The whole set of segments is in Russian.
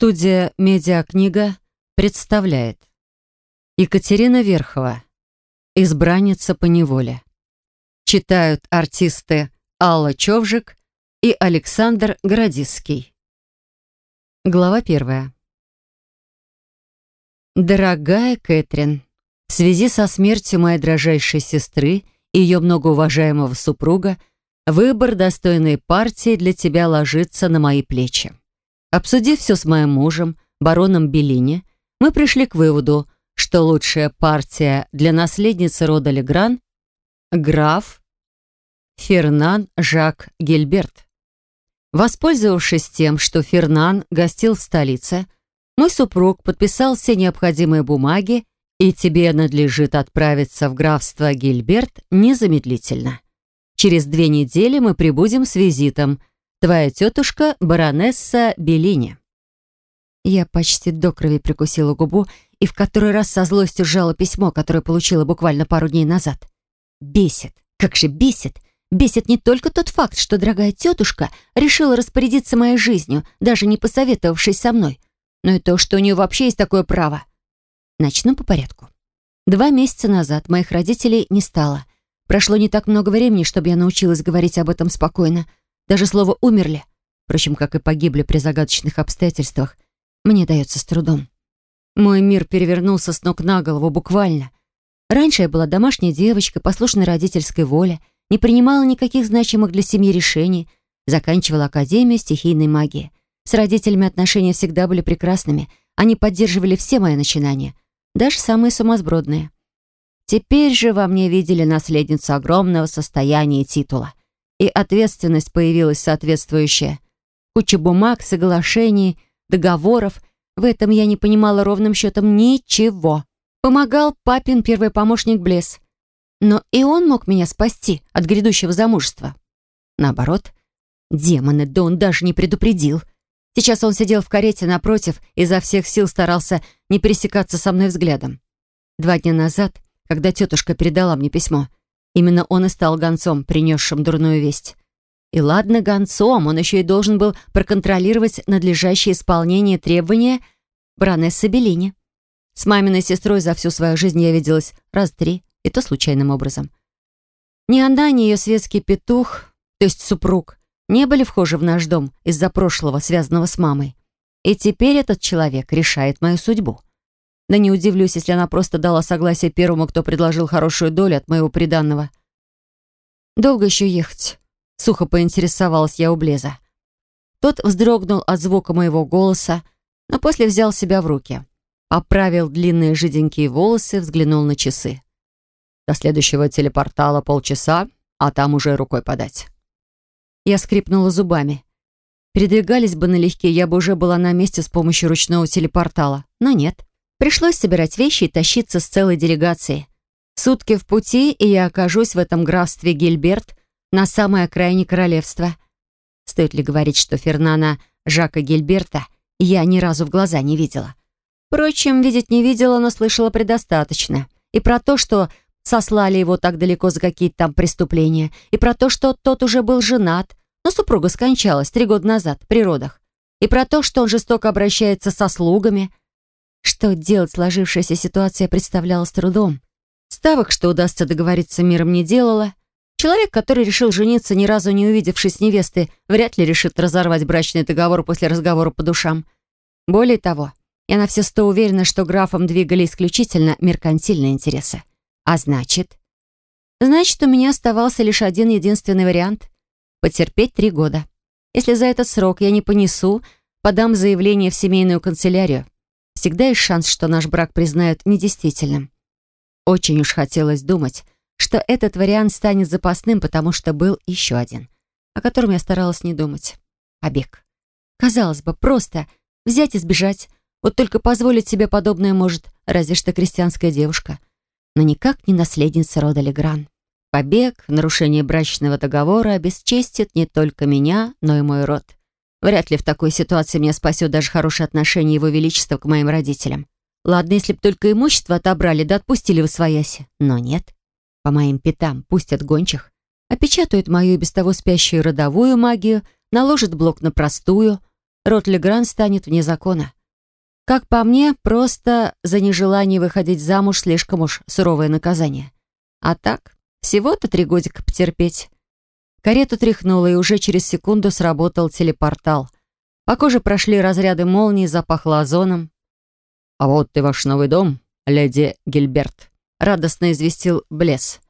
Студия «Медиакнига» представляет Екатерина Верхова «Избранница по неволе». Читают артисты Алла Човжик и Александр Городиский. Глава первая. Дорогая Кэтрин, в связи со смертью моей дрожайшей сестры и ее многоуважаемого супруга, выбор достойной партии для тебя ложится на мои плечи. Обсудив все с моим мужем, бароном Беллини, мы пришли к выводу, что лучшая партия для наследницы рода Легран — граф Фернан Жак Гильберт. Воспользовавшись тем, что Фернан гостил в столице, мой супруг подписал все необходимые бумаги, и тебе надлежит отправиться в графство Гильберт незамедлительно. Через две недели мы прибудем с визитом — Твоя тетушка — баронесса Беллини». Я почти до крови прикусила губу и в который раз со злостью сжала письмо, которое получила буквально пару дней назад. Бесит. Как же бесит. Бесит не только тот факт, что дорогая тетушка решила распорядиться моей жизнью, даже не посоветовавшись со мной, но и то, что у нее вообще есть такое право. Начну по порядку. Два месяца назад моих родителей не стало. Прошло не так много времени, чтобы я научилась говорить об этом спокойно — даже слово «умерли», впрочем, как и погибли при загадочных обстоятельствах, мне дается с трудом. Мой мир перевернулся с ног на голову буквально. Раньше я была домашней девочкой, послушной родительской воле, не принимала никаких значимых для семьи решений, заканчивала Академию стихийной магии. С родителями отношения всегда были прекрасными, они поддерживали все мои начинания, даже самые сумасбродные. Теперь же во мне видели наследницу огромного состояния и титула и ответственность появилась соответствующая. Куча бумаг, соглашений, договоров. В этом я не понимала ровным счетом ничего. Помогал папин первый помощник Блесс. Но и он мог меня спасти от грядущего замужества. Наоборот, демоны, да он даже не предупредил. Сейчас он сидел в карете напротив и изо всех сил старался не пересекаться со мной взглядом. Два дня назад, когда тетушка передала мне письмо, Именно он и стал гонцом, принесшим дурную весть. И ладно гонцом, он еще и должен был проконтролировать надлежащее исполнение требования баронессы Беллини. С маминой сестрой за всю свою жизнь я виделась раз три, и то случайным образом. Ни она, ни ее светский петух, то есть супруг, не были вхожи в наш дом из-за прошлого, связанного с мамой. И теперь этот человек решает мою судьбу. Да не удивлюсь, если она просто дала согласие первому, кто предложил хорошую долю от моего приданного. «Долго еще ехать?» — сухо поинтересовалась я у Блеза. Тот вздрогнул от звука моего голоса, но после взял себя в руки. Поправил длинные жиденькие волосы, взглянул на часы. До следующего телепортала полчаса, а там уже рукой подать. Я скрипнула зубами. Передвигались бы налегке, я бы уже была на месте с помощью ручного телепортала, но нет. Пришлось собирать вещи и тащиться с целой делегацией. Сутки в пути, и я окажусь в этом графстве Гильберт на самой окраине королевства. Стоит ли говорить, что Фернана Жака Гильберта я ни разу в глаза не видела. Впрочем, видеть не видела, но слышала предостаточно. И про то, что сослали его так далеко за какие-то там преступления, и про то, что тот уже был женат, но супруга скончалась три года назад при родах, и про то, что он жестоко обращается со слугами, что делать сложившаяся ситуация представляла с трудом. Ставок, что удастся договориться миром, не делала. Человек, который решил жениться, ни разу не увидевшись с невестой, вряд ли решит разорвать брачный договор после разговора по душам. Более того, я на все сто уверена, что графом двигали исключительно меркантильные интересы. А значит... Значит, у меня оставался лишь один единственный вариант — потерпеть три года. Если за этот срок я не понесу, подам заявление в семейную канцелярию. Всегда есть шанс, что наш брак признают недействительным. Очень уж хотелось думать, что этот вариант станет запасным, потому что был еще один, о котором я старалась не думать. Побег. Казалось бы, просто взять и сбежать. Вот только позволить себе подобное может разве что крестьянская девушка. Но никак не наследница рода Легран. Побег, нарушение брачного договора обесчестит не только меня, но и мой род. Вряд ли в такой ситуации меня спасет даже хорошее отношение Его Величества к моим родителям. Ладно, если б только имущество отобрали, да отпустили в освояси. Но нет. По моим пятам пустят гончих, опечатают мою и без того спящую родовую магию, наложат блок на простую. род Легран станет вне закона. Как по мне, просто за нежелание выходить замуж слишком уж суровое наказание. А так, всего-то три годика потерпеть. Карету тряхнуло, и уже через секунду сработал телепортал. По коже прошли разряды молний, запахло озоном. «А вот и ваш новый дом, леди Гильберт», — радостно известил Блесс.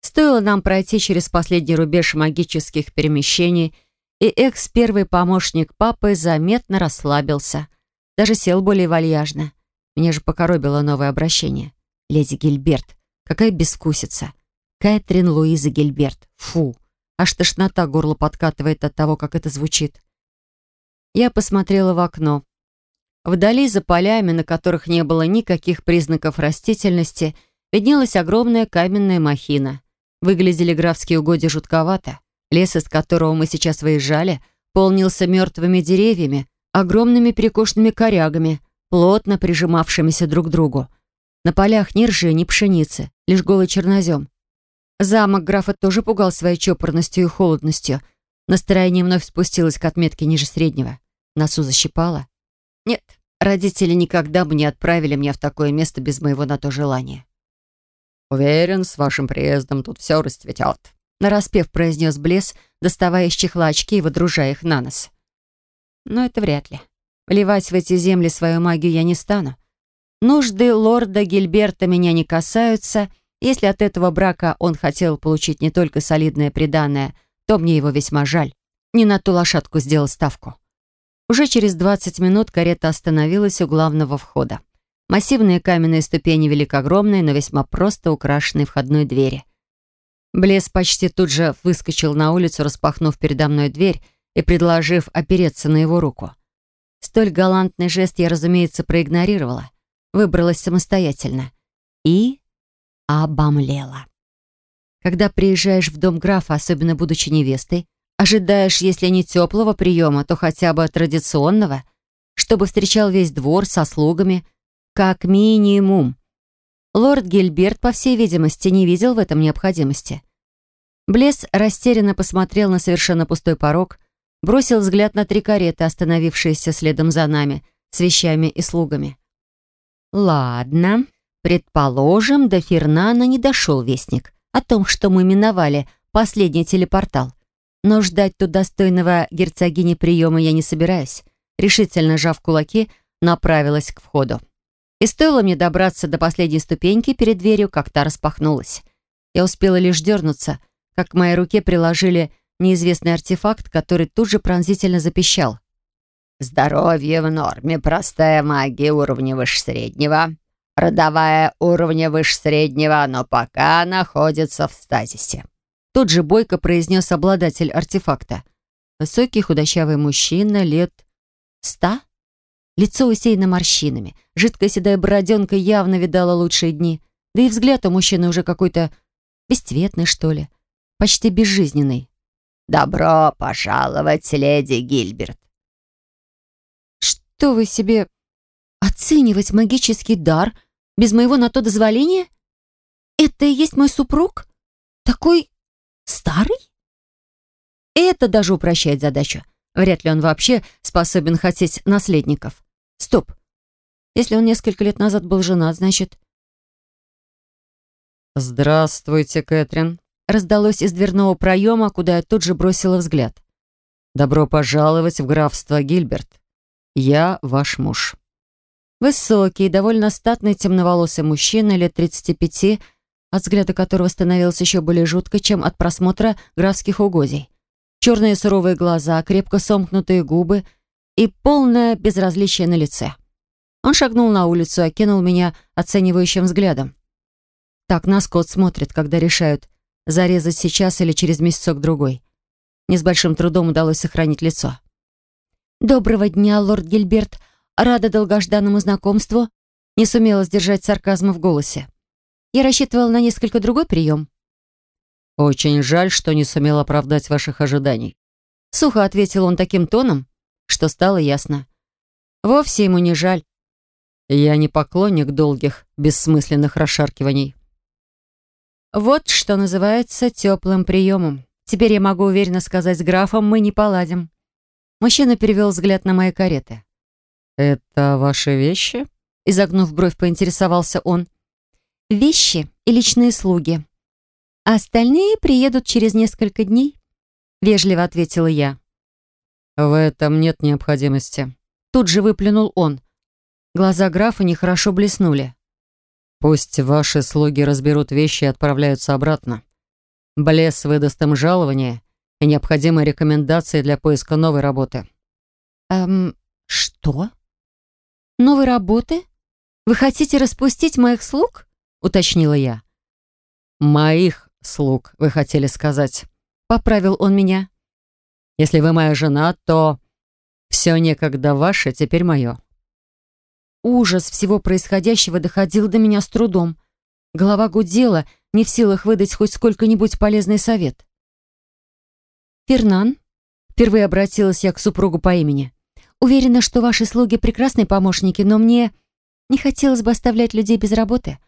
Стоило нам пройти через последний рубеж магических перемещений, и экс, первый помощник папы, заметно расслабился. Даже сел более вальяжно. Меня же покоробило новое обращение. «Леди Гильберт, какая бескусица!» «Кэтрин Луиза Гильберт, фу!» Аж тошнота горло подкатывает от того, как это звучит. Я посмотрела в окно. Вдали, за полями, на которых не было никаких признаков растительности, виднелась огромная каменная махина. Выглядели графские угодья жутковато. Лес, из которого мы сейчас выезжали, полнился мертвыми деревьями, огромными перекошенными корягами, плотно прижимавшимися друг к другу. На полях ни ржи, ни пшеницы, лишь голый чернозем. Замок графа тоже пугал своей чопорностью и холодностью. Настроение вновь спустилось к отметке ниже среднего. Носу защипало. Нет, родители никогда бы не отправили меня в такое место без моего на то желания. «Уверен, с вашим приездом тут все расцветет», — нараспев произнес Блес, доставая из чехла очки и водружая их на нос. Но это вряд ли. Вливать в эти земли свою магию я не стану. Нужды лорда Гильберта меня не касаются, если от этого брака он хотел получить не только солидное приданное, то мне его весьма жаль. Не на ту лошадку сделал ставку. Уже через 20 минут карета остановилась у главного входа. Массивные каменные ступени вели к огромной, но весьма просто украшенной входной двери. Блес почти тут же выскочил на улицу, распахнув передо мной дверь и предложив опереться на его руку. Столь галантный жест я, разумеется, проигнорировала. Выбралась самостоятельно. И обомлела. Когда приезжаешь в дом графа, особенно будучи невестой, ожидаешь, если не теплого приема, то хотя бы традиционного, чтобы встречал весь двор со слугами, как минимум. Лорд Гильберт, по всей видимости, не видел в этом необходимости. Блес растерянно посмотрел на совершенно пустой порог, бросил взгляд на три кареты, остановившиеся следом за нами, с вещами и слугами. «Ладно», Предположим, до Фернана не дошел вестник о том, что мы миновали последний телепортал. Но ждать тут достойного герцогини приема я не собираюсь. Решительно сжав кулаки, направилась к входу. И стоило мне добраться до последней ступеньки перед дверью, как та распахнулась. Я успела лишь дернуться, как к моей руке приложили неизвестный артефакт, который тут же пронзительно запищал. «Здоровье в норме, простая магия уровня выше среднего», Родовая уровня выше среднего, но пока находится в стазисе. Тут же бойко произнес обладатель артефакта. Высокий худощавый мужчина лет ста? Лицо усеяно морщинами. Жидкая седая бороденка явно видала лучшие дни. Да и взгляд у мужчины уже какой-то бесцветный, что ли. Почти безжизненный. «Добро пожаловать, леди Гильберт!» «Что вы себе оценивать магический дар без моего на то дозволения? Это и есть мой супруг? Такой старый? Это даже упрощает задачу. Вряд ли он вообще способен хотеть наследников. Стоп. Если он несколько лет назад был женат, значит... «Здравствуйте, Кэтрин», — раздалось из дверного проема, куда я тут же бросила взгляд. «Добро пожаловать в графство Гильберт. Я ваш муж». Высокий, довольно статный темноволосый мужчина лет 35, от взгляда которого становилось еще более жутко, чем от просмотра графских угодий. Черные суровые глаза, крепко сомкнутые губы и полное безразличие на лице. Он шагнул на улицу и окинул меня оценивающим взглядом. Так на скот смотрят, когда решают, зарезать сейчас или через месяцок-другой. Не с большим трудом удалось сохранить лицо. «Доброго дня, лорд Гильберт рада долгожданному знакомству, не сумела сдержать сарказма в голосе. Я рассчитывала на несколько другой прием. «Очень жаль, что не сумел оправдать ваших ожиданий». Сухо ответил он таким тоном, что стало ясно. Вовсе ему не жаль. Я не поклонник долгих, бессмысленных расшаркиваний. Вот что называется теплым приемом. Теперь я могу уверенно сказать с графом, мы не поладим. Мужчина перевел взгляд на мои кареты. «Это ваши вещи?» Изогнув бровь, поинтересовался он. «Вещи и личные слуги. А остальные приедут через несколько дней», — вежливо ответила я. «В этом нет необходимости». Тут же выплюнул он. Глаза графа нехорошо блеснули. «Пусть ваши слуги разберут вещи и отправляются обратно. Блес выдаст им жалование и необходимые рекомендации для поиска новой работы». «Эм, что?» «Новой работы? Вы хотите распустить моих слуг?» — уточнила я. «Моих слуг, вы хотели сказать», — поправил он меня. «Если вы моя жена, то все некогда ваше, теперь мое». Ужас всего происходящего доходил до меня с трудом. Голова гудела, не в силах выдать хоть сколько-нибудь полезный совет. «Фернан?» Впервые обратилась я к супругу по имени. «Уверена, что ваши слуги прекрасные помощники, но мне не хотелось бы оставлять людей без работы.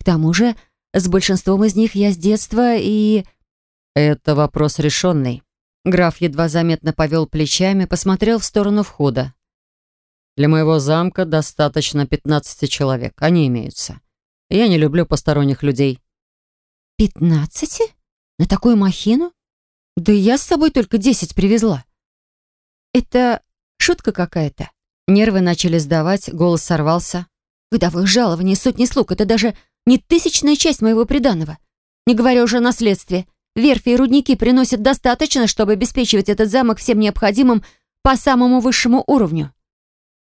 К тому же, с большинством из них я с детства и...» «Это вопрос решенный», Граф едва заметно повел плечами, посмотрел в сторону входа. «Для моего замка достаточно 15 человек. Они имеются. Я не люблю посторонних людей». «Пятнадцати? На такую махину? Да я с собой только десять привезла». «Это шутка какая-то?» Нервы начали сдавать, голос сорвался. «Годовое жалование, сотни слуг — это даже не тысячная часть моего приданого. Не говоря уже о наследстве. Верфи и рудники приносят достаточно, чтобы обеспечивать этот замок всем необходимым по самому высшему уровню.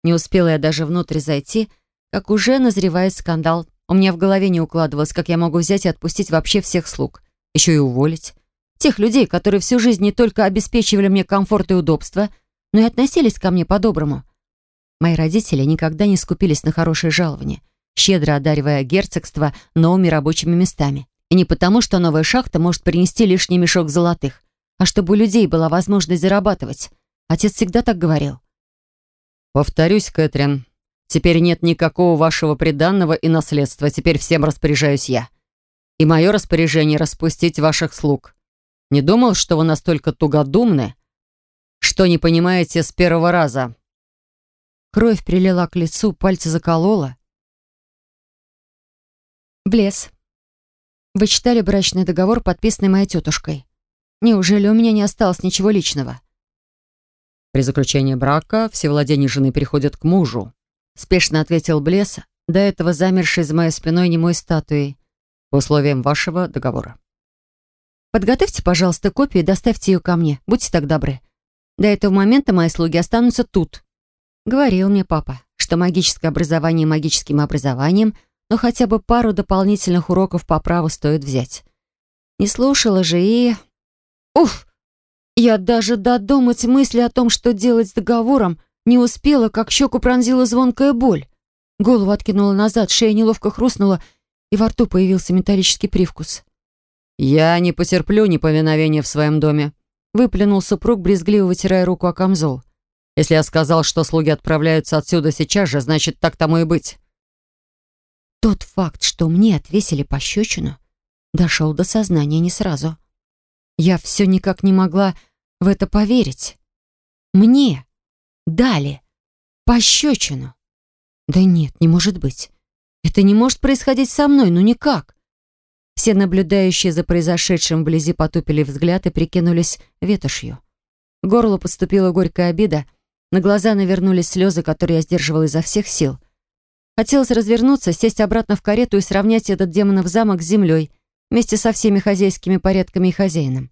Не успела я даже внутрь зайти, как уже назревает скандал. У меня в голове не укладывалось, как я могу взять и отпустить вообще всех слуг. Еще и уволить. Тех людей, которые всю жизнь не только обеспечивали мне комфорт и удобство, но и относились ко мне по-доброму. Мои родители никогда не скупились на хорошее жалование, щедро одаривая герцогство новыми рабочими местами. И не потому, что новая шахта может принести лишний мешок золотых, а чтобы у людей была возможность зарабатывать. Отец всегда так говорил. «Повторюсь, Кэтрин, теперь нет никакого вашего приданного и наследства, теперь всем распоряжаюсь я. И мое распоряжение — распустить ваших слуг. Не думал, что вы настолько тугодумны, что не понимаете с первого раза». Кровь прилила к лицу, пальцы заколола. Блес. Вы читали брачный договор, подписанный моей тетушкой? Неужели у меня не осталось ничего личного? При заключении брака все владения жены переходят к мужу. Спешно ответил Блес, до этого замерший за моей спиной немой статуей, по условиям вашего договора. Подготовьте, пожалуйста, копию и доставьте ее ко мне. Будьте так добры. До этого момента мои слуги останутся тут. Говорил мне папа, что магическое образование магическим образованием — но хотя бы пару дополнительных уроков по праву стоит взять. Не слушала же и... Уф! Я даже додумать мысли о том, что делать с договором, не успела, как щеку пронзила звонкая боль. Голову откинула назад, шея неловко хрустнула, и во рту появился металлический привкус. «Я не потерплю неповиновения в своем доме», — выплюнул супруг, брезгливо вытирая руку о камзол. «Если я сказал, что слуги отправляются отсюда сейчас же, значит, так тому и быть. Тот факт, что мне отвесили пощечину, дошел до сознания не сразу. Я все никак не могла в это поверить. Мне дали пощечину. Да нет, не может быть. Это не может происходить со мной, ну никак. Все наблюдающие за произошедшим вблизи потупили взгляд и прикинулись ветошью. Горло подступила горькая обида, на глаза навернулись слезы, которые я сдерживала изо всех сил. Хотелось развернуться, сесть обратно в карету и сравнять этот демонов замок с землей, вместе со всеми хозяйскими порядками и хозяином.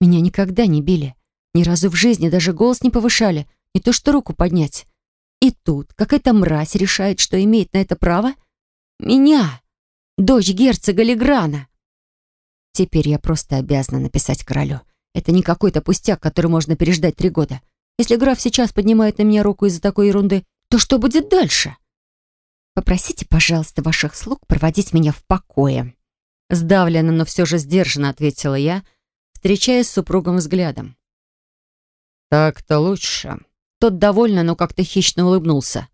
Меня никогда не били. Ни разу в жизни даже голос не повышали, не то что руку поднять. И тут какая-то мразь решает, что имеет на это право? Меня, дочь герцога Леграна. Теперь я просто обязана написать королю. Это не какой-то пустяк, который можно переждать три года. Если граф сейчас поднимает на меня руку из-за такой ерунды, то что будет дальше? Попросите, пожалуйста, ваших слуг проводить меня в покое». Сдавленно, но все же сдержанно ответила я, встречаясь с супругом взглядом. «Так-то лучше». Тот довольно, но как-то хищно улыбнулся.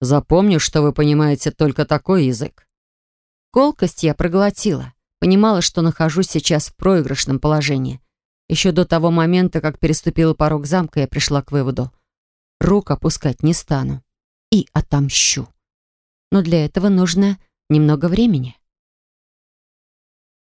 «Запомню, что вы понимаете только такой язык». Колкость я проглотила. Понимала, что нахожусь сейчас в проигрышном положении. Еще до того момента, как переступила порог замка, я пришла к выводу. Рук опускать не стану. И отомщу. Но для этого нужно немного времени.